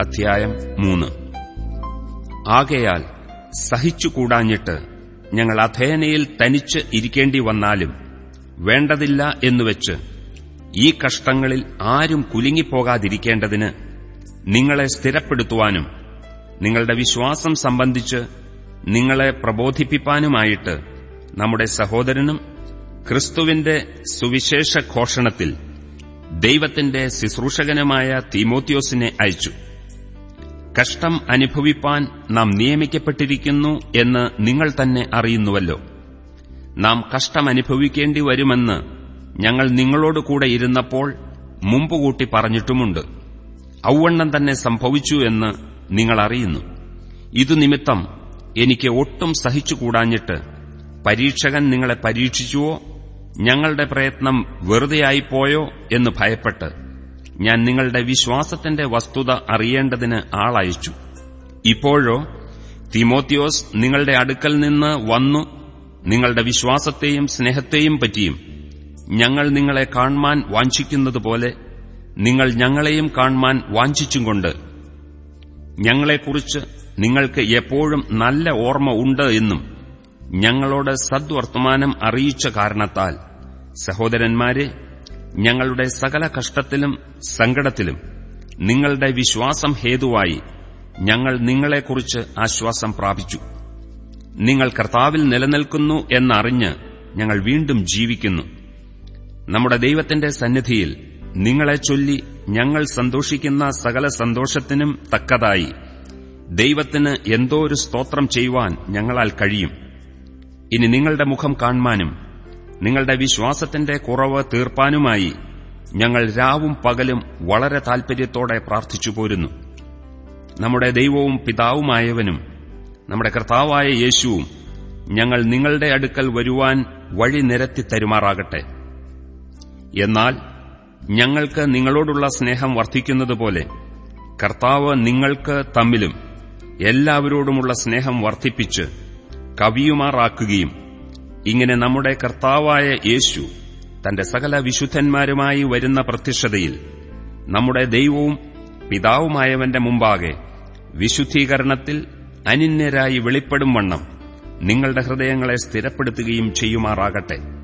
അധ്യായം മൂന്ന്. ആകയാൽ സഹിച്ചുകൂടാഞ്ഞിട്ട് ഞങ്ങൾ അഥേനയിൽ തനിച്ച് ഇരിക്കേണ്ടി വന്നാലും വേണ്ടതില്ല എന്നുവെച്ച് ഈ കഷ്ടങ്ങളിൽ ആരും കുലുങ്ങിപ്പോകാതിരിക്കേണ്ടതിന് നിങ്ങളെ സ്ഥിരപ്പെടുത്തുവാനും നിങ്ങളുടെ വിശ്വാസം സംബന്ധിച്ച് നിങ്ങളെ പ്രബോധിപ്പിപ്പാനുമായിട്ട് നമ്മുടെ സഹോദരനും ക്രിസ്തുവിന്റെ സുവിശേഷ ഘോഷണത്തിൽ ദൈവത്തിന്റെ ശുശ്രൂഷകനുമായ തീമോത്യോസിനെ അയച്ചു. കഷ്ടം അനുഭവിപ്പാൻ നാം നിയമിക്കപ്പെട്ടിരിക്കുന്നു എന്ന് നിങ്ങൾ തന്നെ അറിയുന്നുവല്ലോ. നാം കഷ്ടമനുഭവിക്കേണ്ടി വരുമെന്ന് ഞങ്ങൾ നിങ്ങളോട് കൂടെ ഇരുന്നപ്പോൾ മുമ്പുകൂട്ടി പറഞ്ഞിട്ടുമുണ്ട്. ഔവണ്ണം തന്നെ സംഭവിച്ചു എന്ന് നിങ്ങൾ അറിയുന്നു. ഇതു നിമിത്തം എനിക്ക് ഒട്ടും സഹിച്ചുകൂടാഞ്ഞിട്ട് പരീക്ഷകൻ നിങ്ങളെ പരീക്ഷിച്ചുവോ? ഞങ്ങളുടെ പ്രയത്നം വെറുതെയായിപ്പോയോ എന്ന് ഭയപ്പെട്ട് ഞാൻ നിങ്ങളുടെ വിശ്വാസത്തിന്റെ വസ്തുത അറിയേണ്ടതിന് ആളയച്ചു. ഇപ്പോഴോ തിമോത്തിയോസ് നിങ്ങളുടെ അടുക്കൽ നിന്ന് വന്നു നിങ്ങളുടെ വിശ്വാസത്തെയും സ്നേഹത്തെയും പറ്റിയും ഞങ്ങൾ നിങ്ങളെ കാണുവാൻ വാഞ്ചിക്കുന്നതുപോലെ നിങ്ങൾ ഞങ്ങളെയും കാണുവാൻ വാഞ്ചിച്ചും കൊണ്ട് ഞങ്ങളെക്കുറിച്ച് നിങ്ങൾക്ക് എപ്പോഴും നല്ല ഓർമ്മ ഉണ്ട് എന്നും ഞങ്ങളോട് സദ്വർത്തമാനം അറിയിച്ച കാരണത്താൽ സഹോദരന്മാരെ ഞങ്ങളുടെ സകല കഷ്ടത്തിലും സങ്കടത്തിലും നിങ്ങളുടെ വിശ്വാസം ഹേതുവായി ഞങ്ങൾ നിങ്ങളെക്കുറിച്ച് ആശ്വാസം പ്രാപിച്ചു. നിങ്ങൾ കർത്താവിൽ നിലനിൽക്കുന്നു എന്നറിഞ്ഞ് ഞങ്ങൾ വീണ്ടും ജീവിക്കുന്നു. നമ്മുടെ ദൈവത്തിന്റെ സന്നിധിയിൽ നിങ്ങളെ ചൊല്ലി ഞങ്ങൾ സന്തോഷിക്കുന്ന സകല സന്തോഷത്തിനും തക്കതായി ദൈവത്തിന് എന്തോ ഒരു സ്തോത്രം ചെയ്യുവാൻ ഞങ്ങളാൽ കഴിയും. ഇനി നിങ്ങളുടെ മുഖം കാണുവാനും നിങ്ങളുടെ വിശ്വാസത്തിന്റെ കുറവ് തീർപ്പാനുമായി ഞങ്ങൾ രാവും പകലും വളരെ താൽപര്യത്തോടെ പ്രാർത്ഥിച്ചു പോരുന്നു. നമ്മുടെ ദൈവവും പിതാവുമായവനും നമ്മുടെ കർത്താവായ യേശുവും ഞങ്ങൾ നിങ്ങളുടെ അടുക്കൽ വരുവാൻ വഴി നിരത്തി തരുമാറാകട്ടെ. എന്നാൽ ഞങ്ങൾക്ക് നിങ്ങളോടുള്ള സ്നേഹം വർദ്ധിക്കുന്നതുപോലെ കർത്താവ് നിങ്ങൾക്ക് തമ്മിലും എല്ലാവരോടുമുള്ള സ്നേഹം വർദ്ധിപ്പിച്ച് കവിയുമാറാക്കുകയും ഇങ്ങനെ നമ്മുടെ കർത്താവായ യേശു തന്റെ സകല വിശുദ്ധന്മാരുമായി വരുന്ന പ്രത്യക്ഷതയിൽ നമ്മുടെ ദൈവവും പിതാവുമായവന്റെ മുമ്പാകെ വിശുദ്ധീകരണത്തിൽ അനിന്യരായി വെളിപ്പെടും വണ്ണം നിങ്ങളുടെ ഹൃദയങ്ങളെ സ്ഥിരപ്പെടുത്തുകയും ചെയ്യുമാറാകട്ടെ.